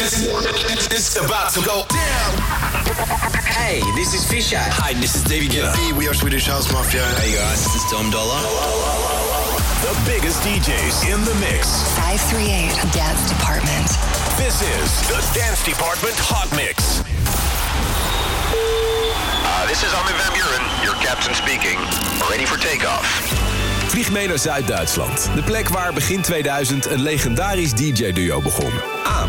It's about to go down. Hey, this is Fisher. Hi, this is David Guetta. Hey, we are Swedish House Mafia. Hey guys, this is Dom Dollar. The biggest DJs in the mix. 538 Dance Department. This is the Dance Department Hot Mix. Uh, this is Armin van Buren, your captain speaking. Ready for takeoff. Vlieg mee naar Zuid-Duitsland. De plek waar begin 2000 een legendarisch DJ-duo begon. Aan.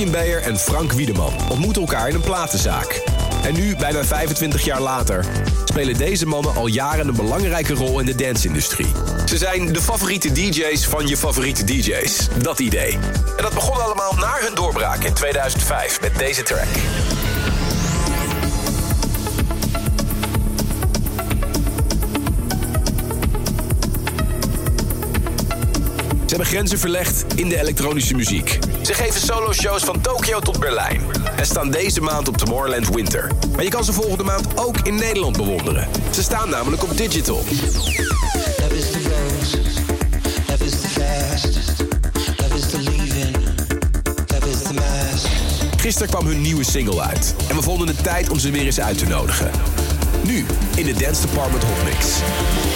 Christine Beyer en Frank Wiedeman ontmoeten elkaar in een platenzaak. En nu, bijna 25 jaar later, spelen deze mannen al jaren een belangrijke rol in de dance-industrie. Ze zijn de favoriete DJ's van je favoriete DJ's. Dat idee. En dat begon allemaal na hun doorbraak in 2005 met deze track. Ze hebben grenzen verlegd in de elektronische muziek. Ze geven solo-shows van Tokio tot Berlijn. En staan deze maand op Tomorrowland Winter. Maar je kan ze volgende maand ook in Nederland bewonderen. Ze staan namelijk op Digital. Gisteren kwam hun nieuwe single uit. En we vonden het tijd om ze weer eens uit te nodigen. Nu in de Dance Department Hot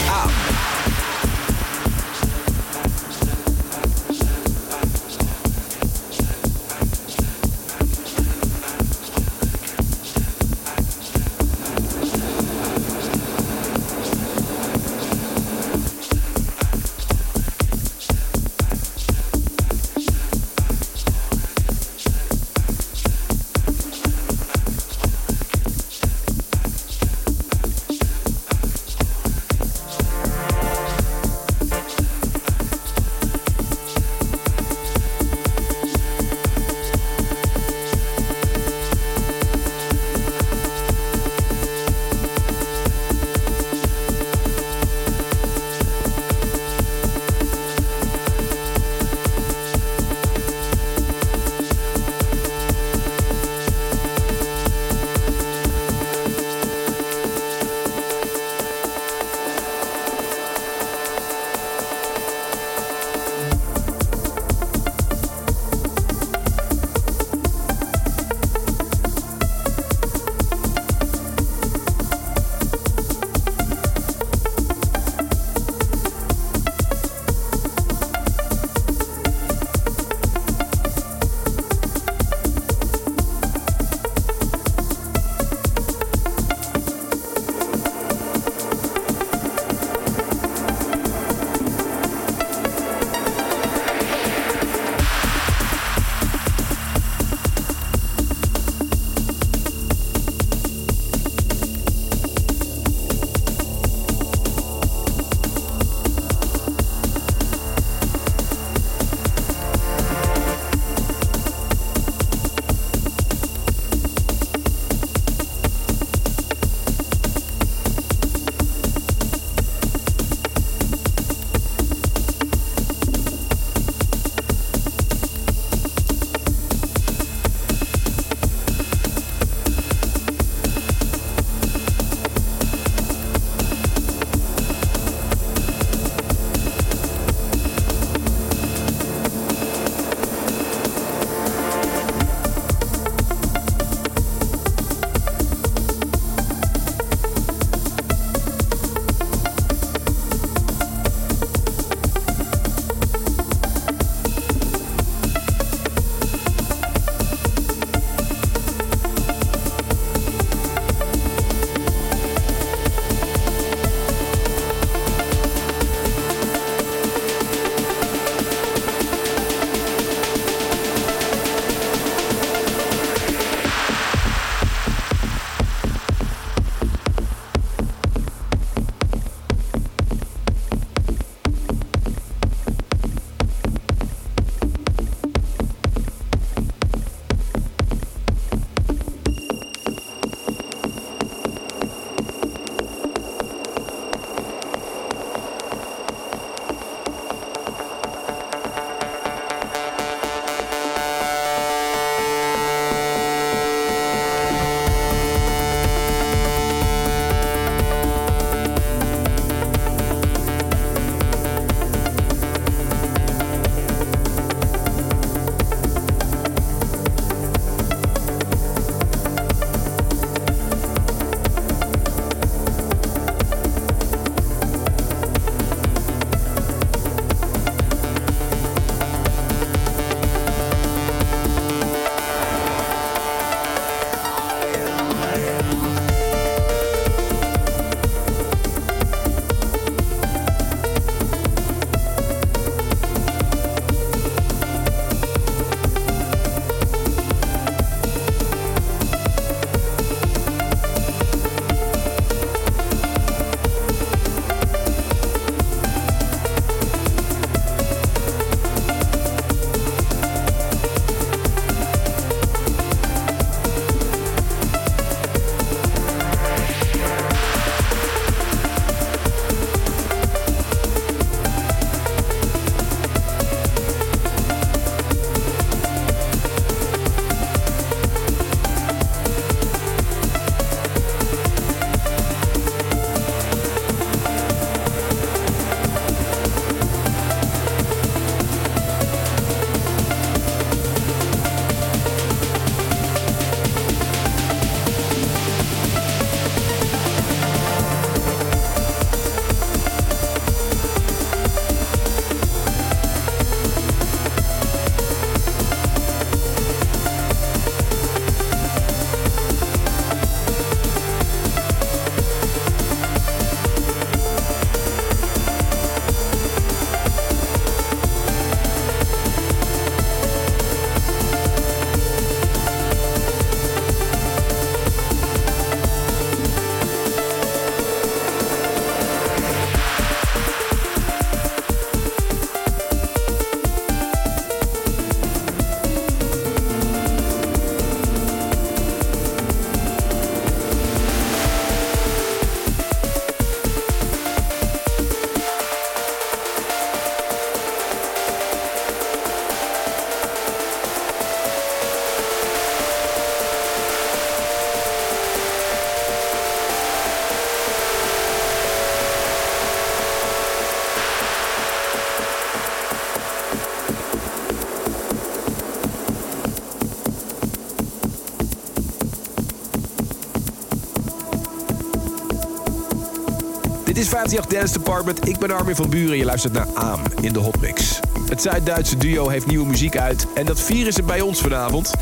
58 Dance Department. Ik ben Armin van Buren en je luistert naar Aam in de Hotmix. Het Zuid-Duitse duo heeft nieuwe muziek uit en dat vieren ze bij ons vanavond.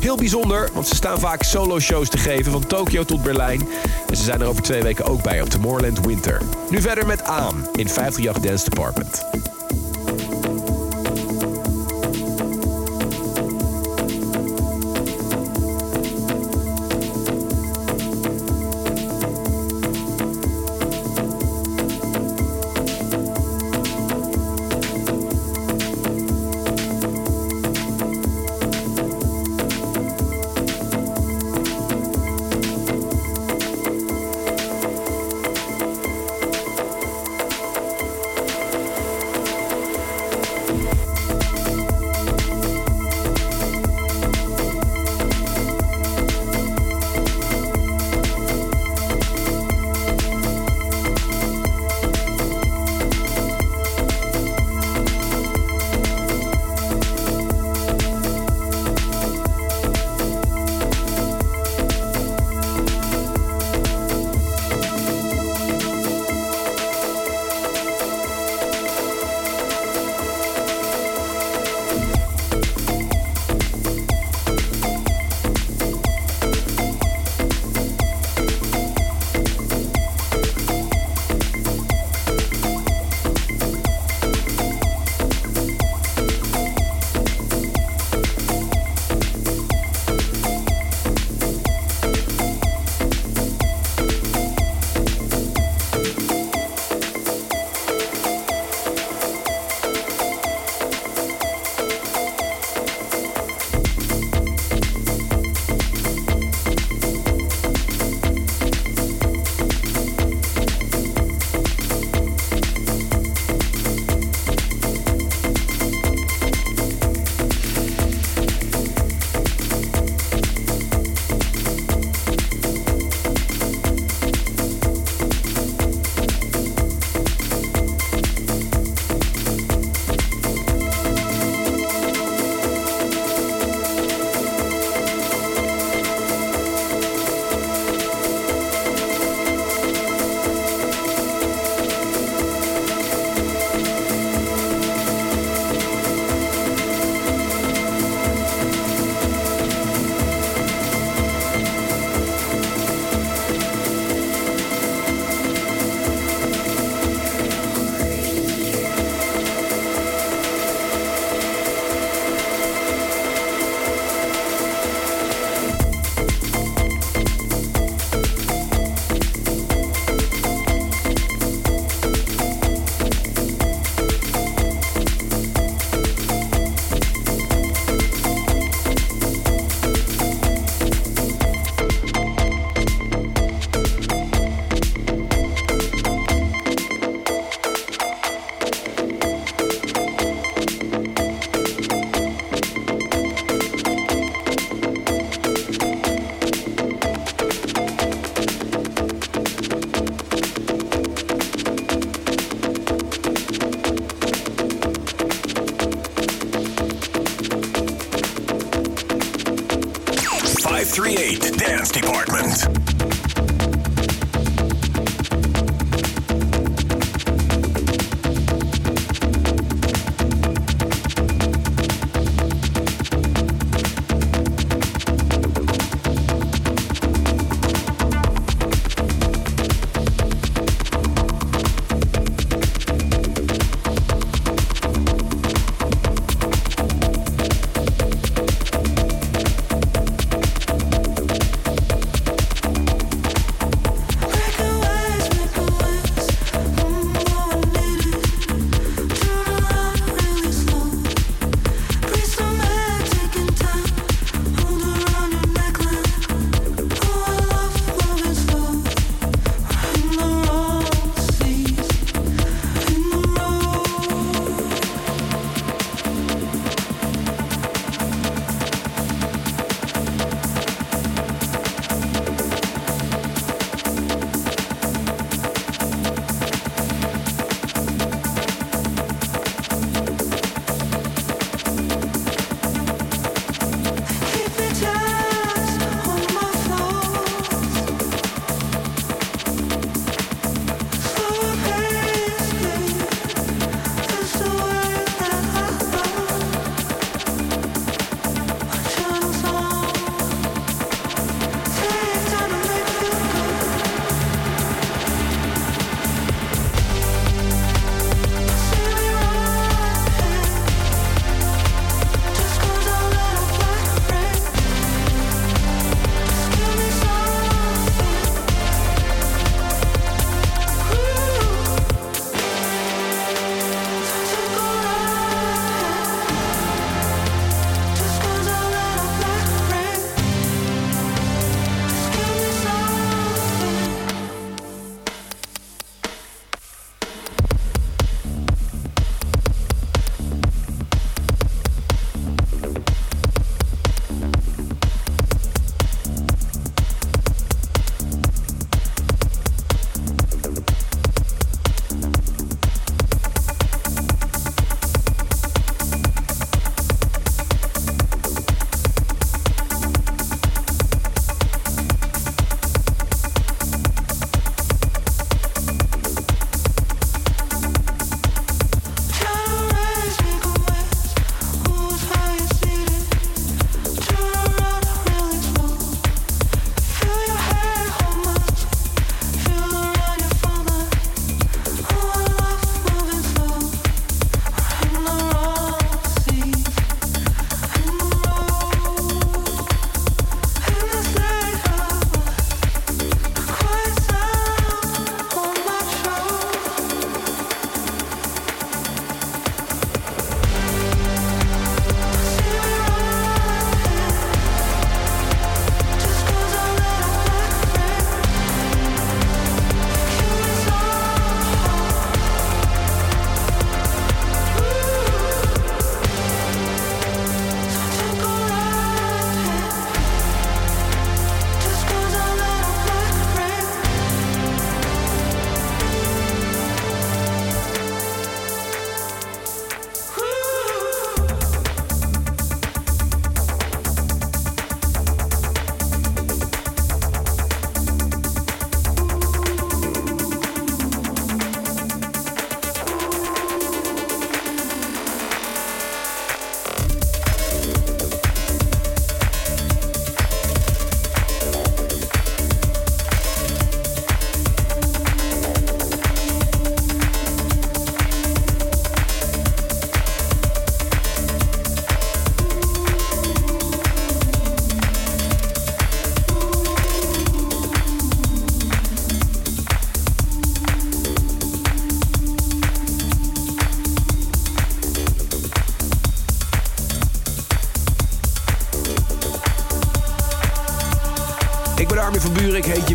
Heel bijzonder, want ze staan vaak solo-shows te geven van Tokio tot Berlijn. En ze zijn er over twee weken ook bij op Tomorrowland Winter. Nu verder met Aam in 58 Dance Department. Dance Department.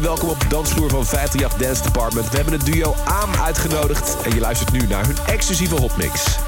Welkom op de dansvloer van 538 Dance Department. We hebben het duo AAM uitgenodigd en je luistert nu naar hun exclusieve hotmix.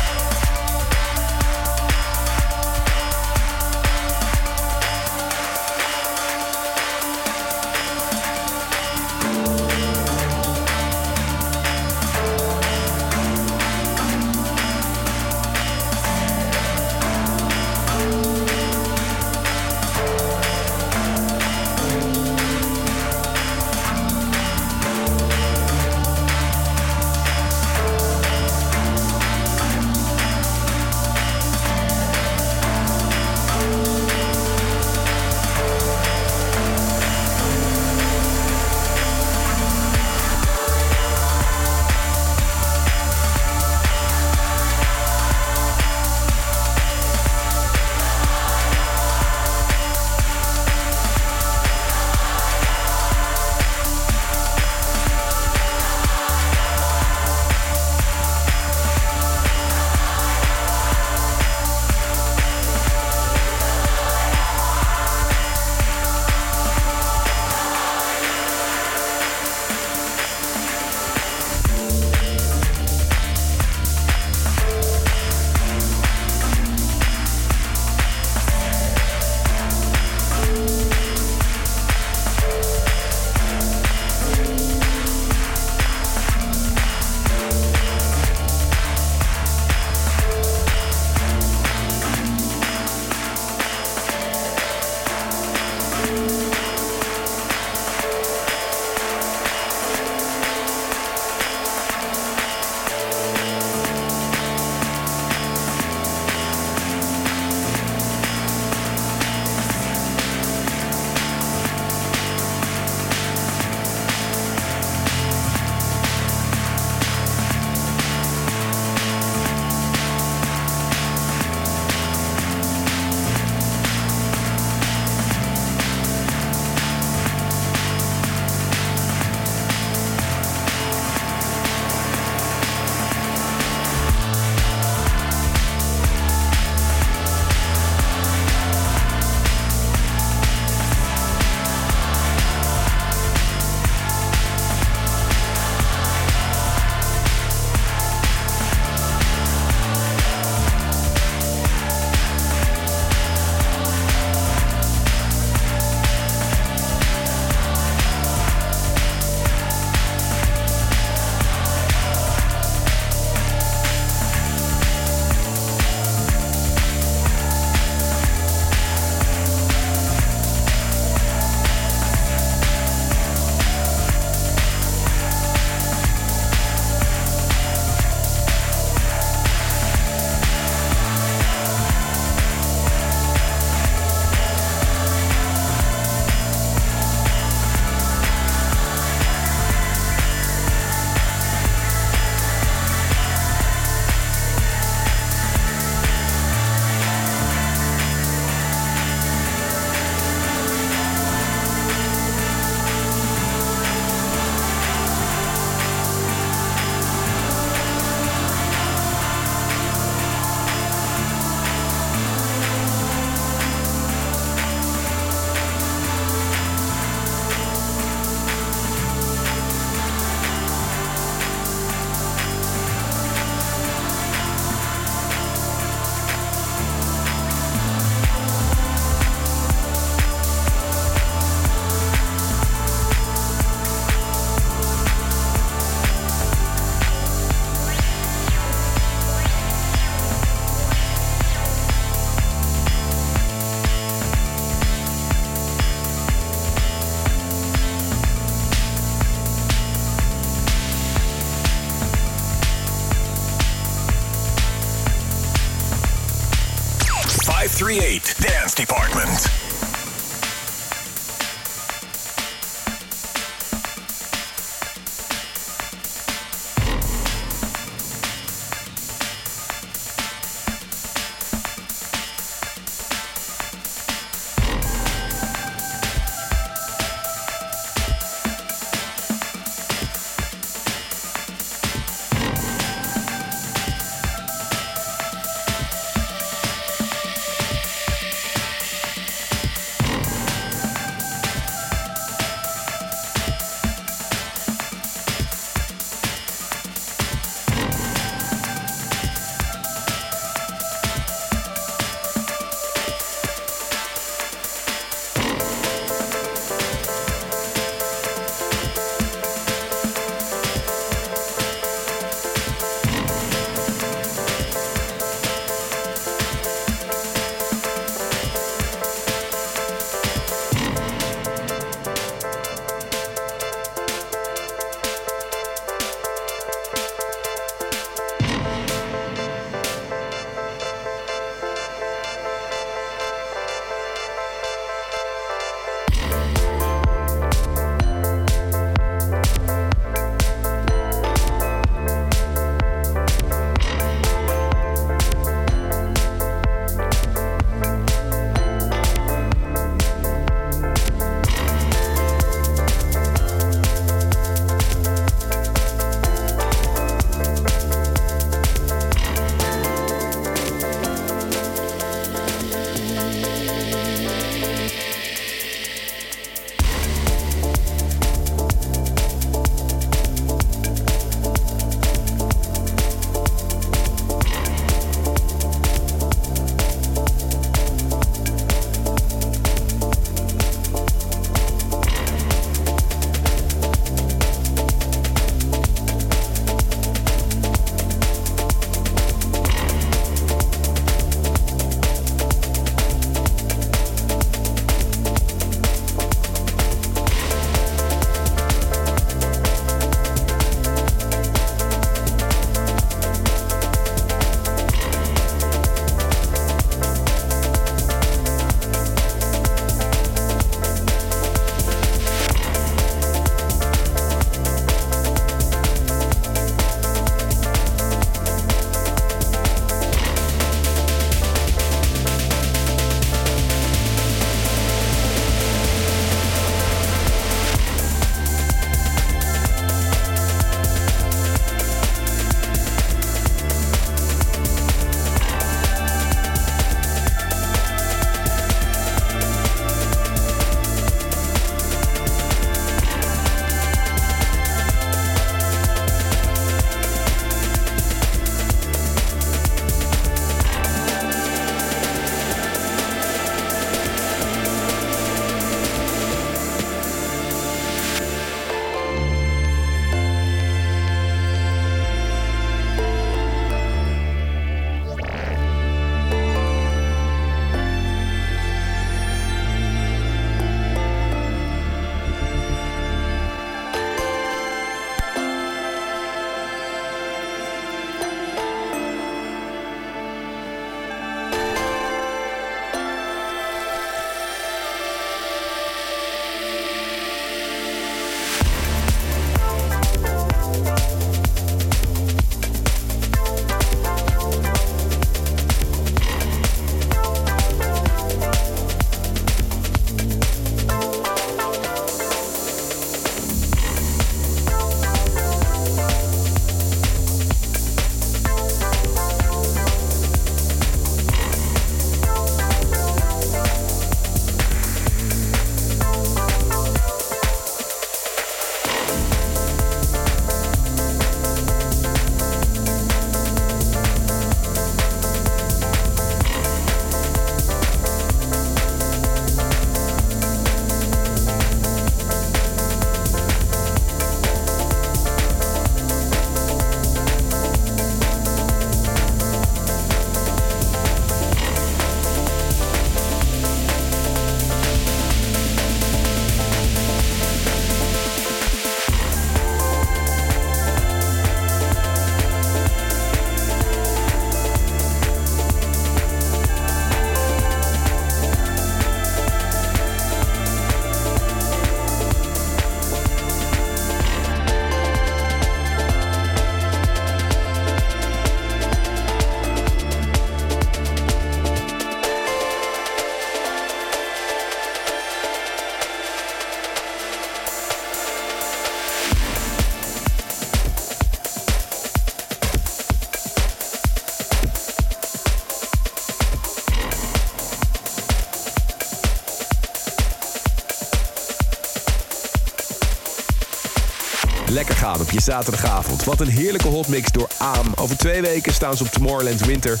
Op je zaterdagavond. Wat een heerlijke hotmix door Aam. Over twee weken staan ze op Tomorrowland Winter.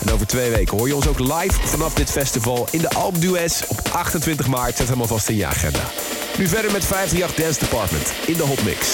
En over twee weken hoor je ons ook live vanaf dit festival in de Alp op 28 maart. Zet hem alvast in je agenda. Nu verder met 538 Dance Department in de hotmix.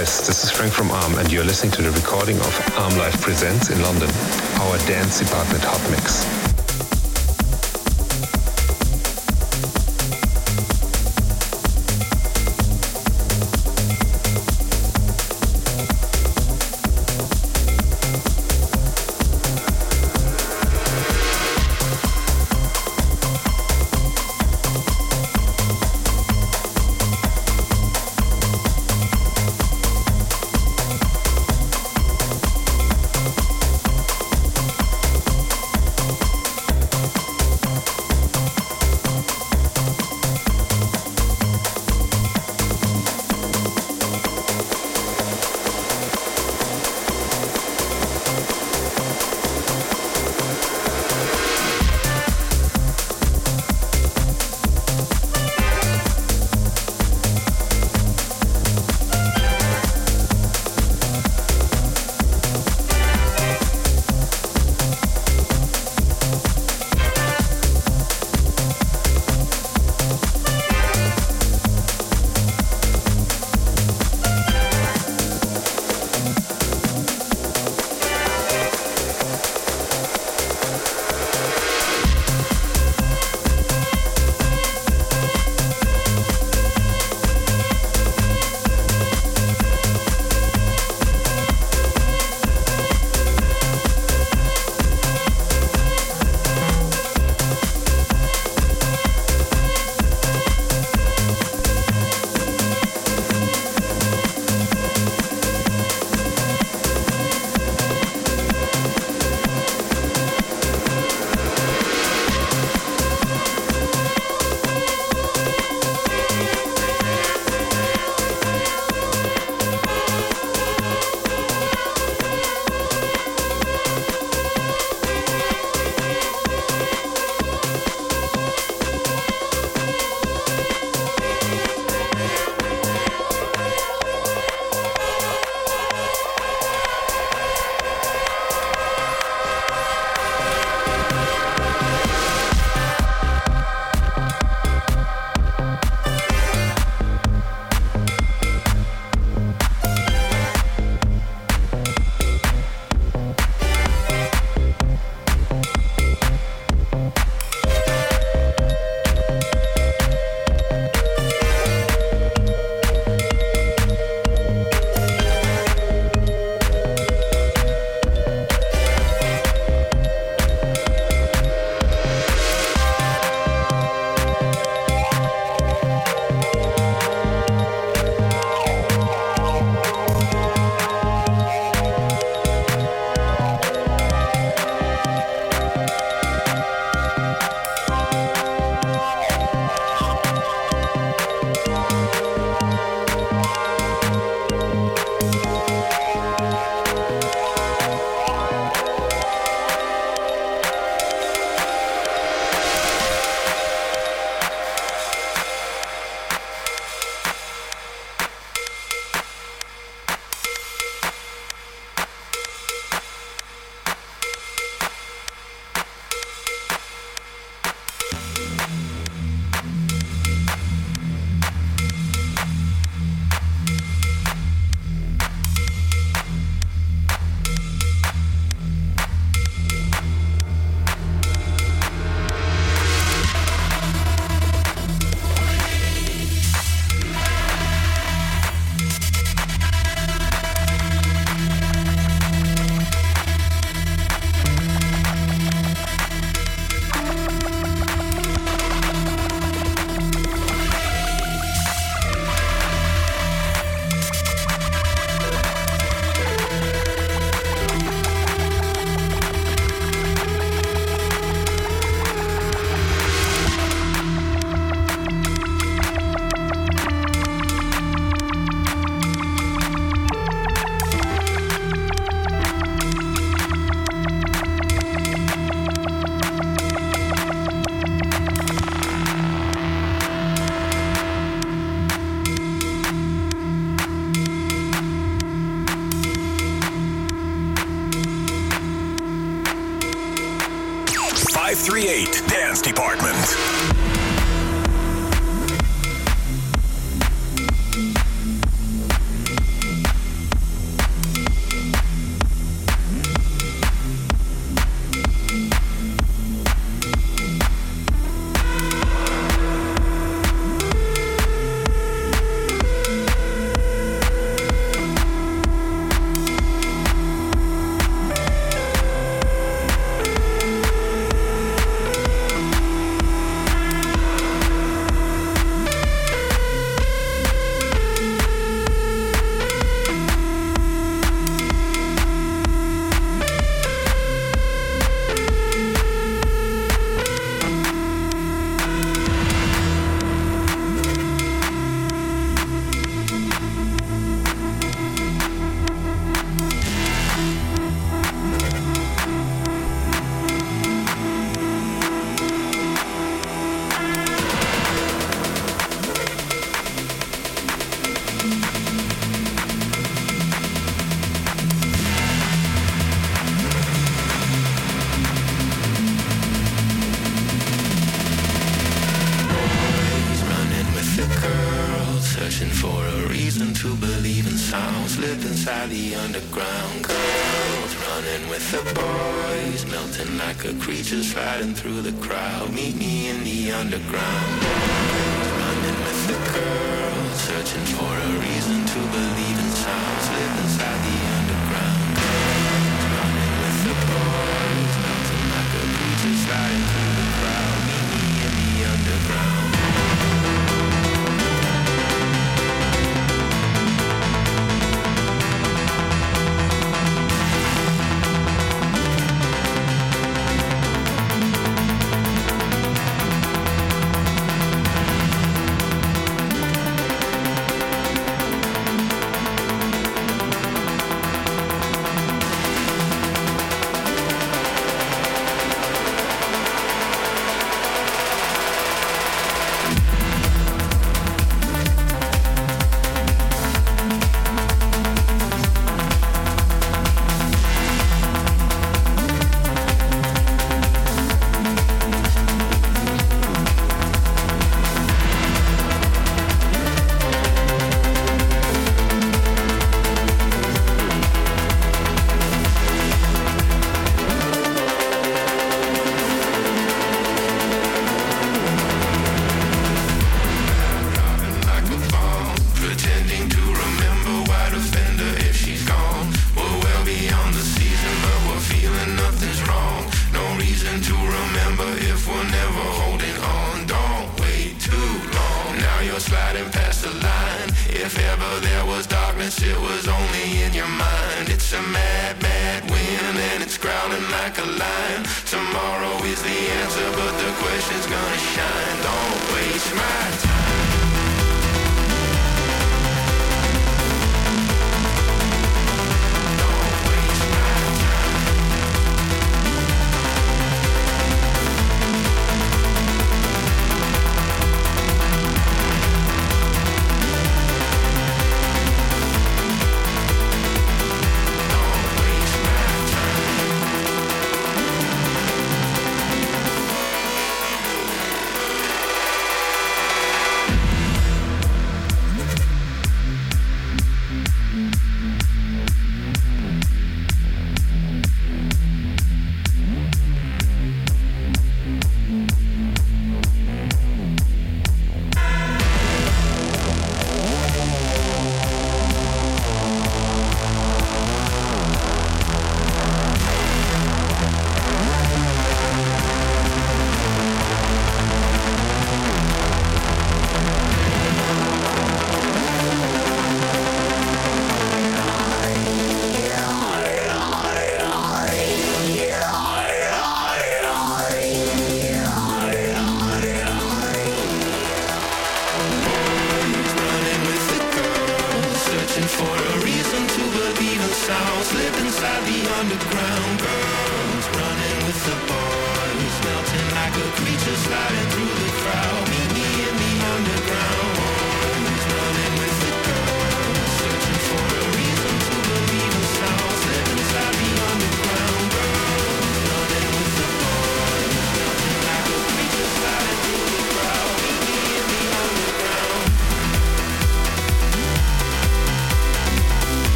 Guys, this is Frank from ARM, and you're listening to the recording of ARM Live Presents in London, our dance department hot mix.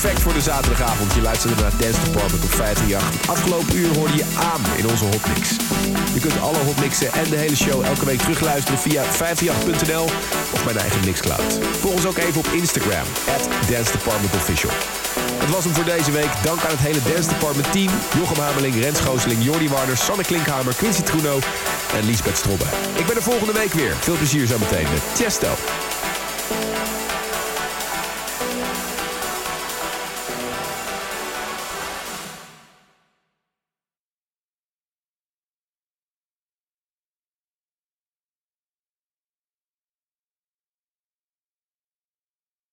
Perfect voor de zaterdagavond. Je luisterde naar Dance Department op 538. Het afgelopen uur hoorde je aan in onze hotmix. Je kunt alle hotmixen en de hele show elke week terugluisteren via 538.nl of mijn eigen Mixcloud. Volg ons ook even op Instagram, at Dance Department Official. Het was hem voor deze week. Dank aan het hele Dance Department team. Jochem Hameling, Rens Gooseling, Jordi Warner, Sanne Klinkhamer, Quincy Truno en Liesbeth Strobbe. Ik ben er volgende week weer. Veel plezier zometeen met Chesto.